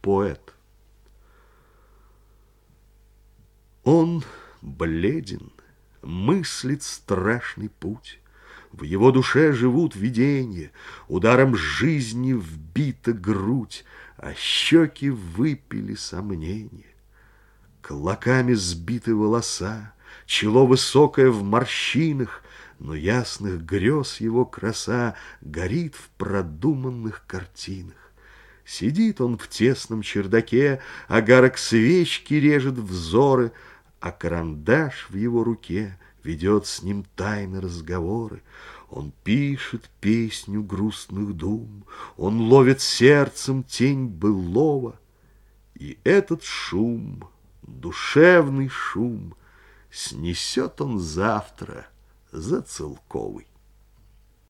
поэт. Он бледен, мыслит страшный путь. В его душе живут видения, Ударом жизни вбита грудь, А щеки выпили сомнения. Клоками сбиты волоса, Чело высокое в морщинах, Но ясных грез его краса Горит в продуманных картинах. Сидит он в тесном чердаке, Агарок свечки режет взоры, А карандаш в его руке Ведет с ним тайны разговоры. Он пишет песню грустных дум, Он ловит сердцем тень былого, И этот шум, душевный шум, Снесет он завтра за целковый.